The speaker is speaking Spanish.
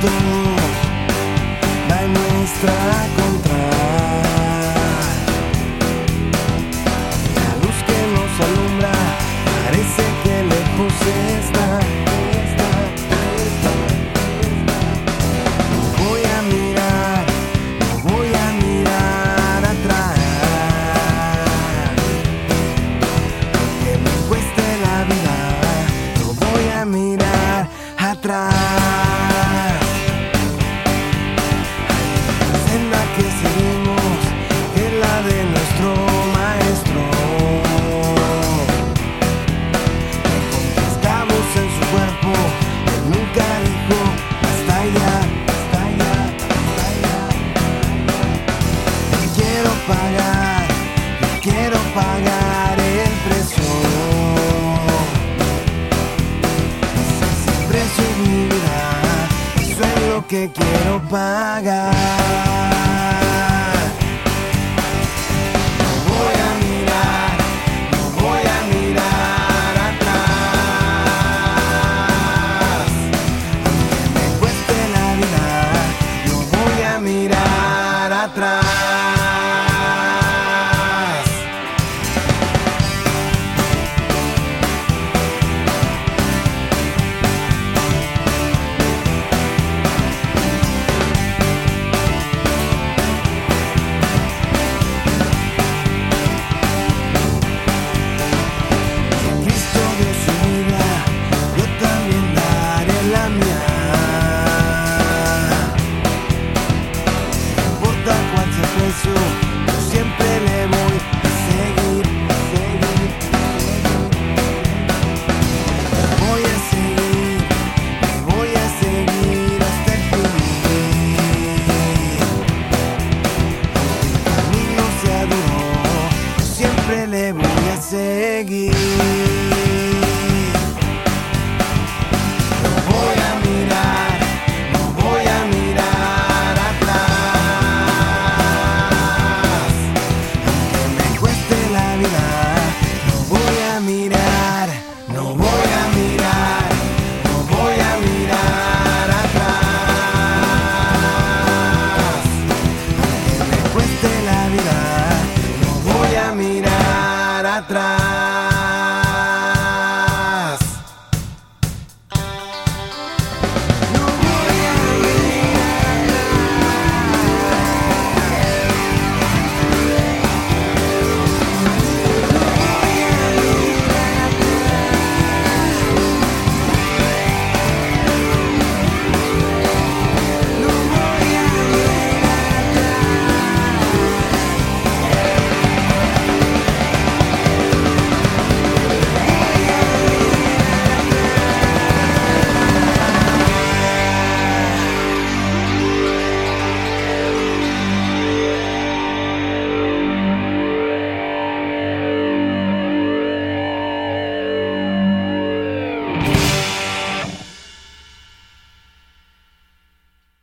tu, dai maestra contraria. que quiero pagar. seguir.